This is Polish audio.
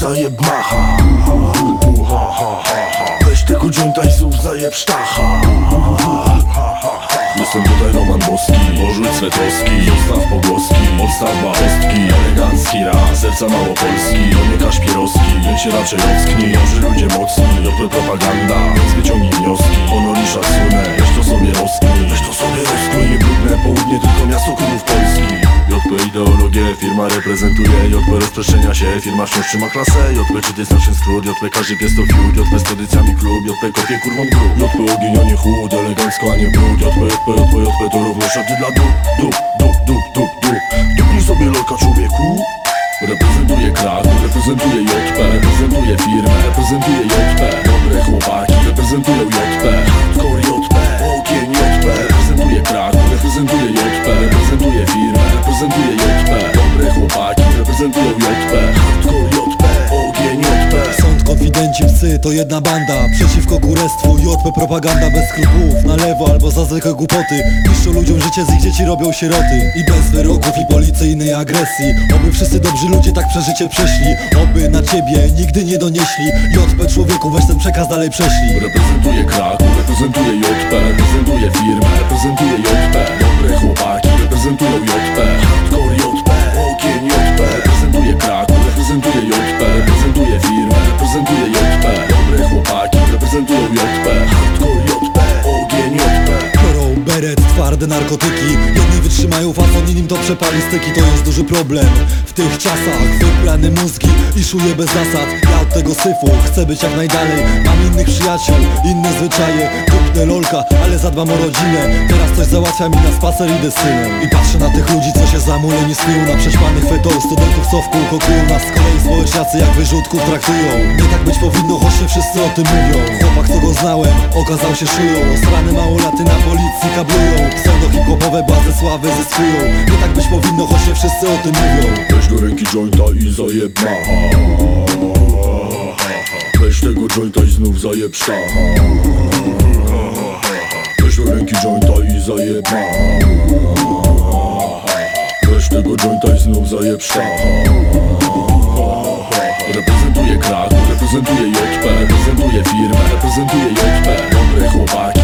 zajeb macha. U, ha, ha, ha, ha. Weź tego jointa i znów zajeb sztacha. Jestem tutaj Roman Boski Porzuć swe troski Zostaw pogłoski Odstaw bałostki Elegancki raz Serca Małopolski To nie Kaszpierowski Więc się raczej ocknij. Że ludzie mocni JP propaganda. Więc wyciągnij wnioski Honor i szacunek. Weź to sobie rozknij Weź to sobie rozknij Nie brudne południe Tylko miasto królów Polski JP ideologię, firma reprezentuje JP rozprzestrzenia się, firma wciąż trzyma klasę JP czy jest nasz skrót, JP każdy pies to fiut JP z tradycjami klub, JP kopie kurwą grób JP ogień, a nie chłód, elegancko, a nie brud JP, JP, JP, JP to równo szaty dla dup Dup, dup, dup, dup, dup. Dupnij sobie lolka człowieku. Reprezentuje krak, reprezentuje JP Reprezentuje firmę, reprezentuje JP Konfidenci, psy to jedna banda. Przeciwko kurestwu, JP propaganda bez skrupułów. Na lewo albo za zwykłe głupoty. Niszczą ludziom życie, z ich dzieci robią sieroty. I bez wyroków i policyjnej agresji. Oby wszyscy dobrzy ludzie tak przeżycie przeszli. Oby na ciebie nigdy nie donieśli. JP człowieku, weź ten przekaz dalej prześlij. Reprezentuje Kraków, reprezentuje JP Reprezentuje firmę, twarde narkotyki. Jedni wytrzymają fafon, innym to przepali styki To jest duży problem. W tych czasach Wybrane mózgi i szuję bez zasad. Ja od tego syfu chcę być jak najdalej. Mam innych przyjaciół, inne zwyczaje. Kupnę lolka, ale zadbam o rodzinę. Teraz coś załatwia mi na spacer idę z synem. I patrzę na tych ludzi, co się zamuleni snują Na prześpanych fetol, studentów co w kółko kują Nas kolei społeczniacy jak wyrzutków traktują. Nie tak być powinno, choć nie wszyscy o tym mówią. Chłopak, co go znałem, okazał się szyją. Strany małolaty na policji kablują. Pseudo hip-hopowe bazy sławy zyskują Nie tak być powinno, choć nie wszyscy o tym mówią. Weź do ręki jointa i zajeb macha Weź tego jointa i znów zajeb Weź do ręki jointa i zajeb macha Weź tego jointa i znów zajeb sztacha Reprezentuje Kraków, reprezentuje JP Reprezentuje firmę, reprezentuje JP Dobre chłopaki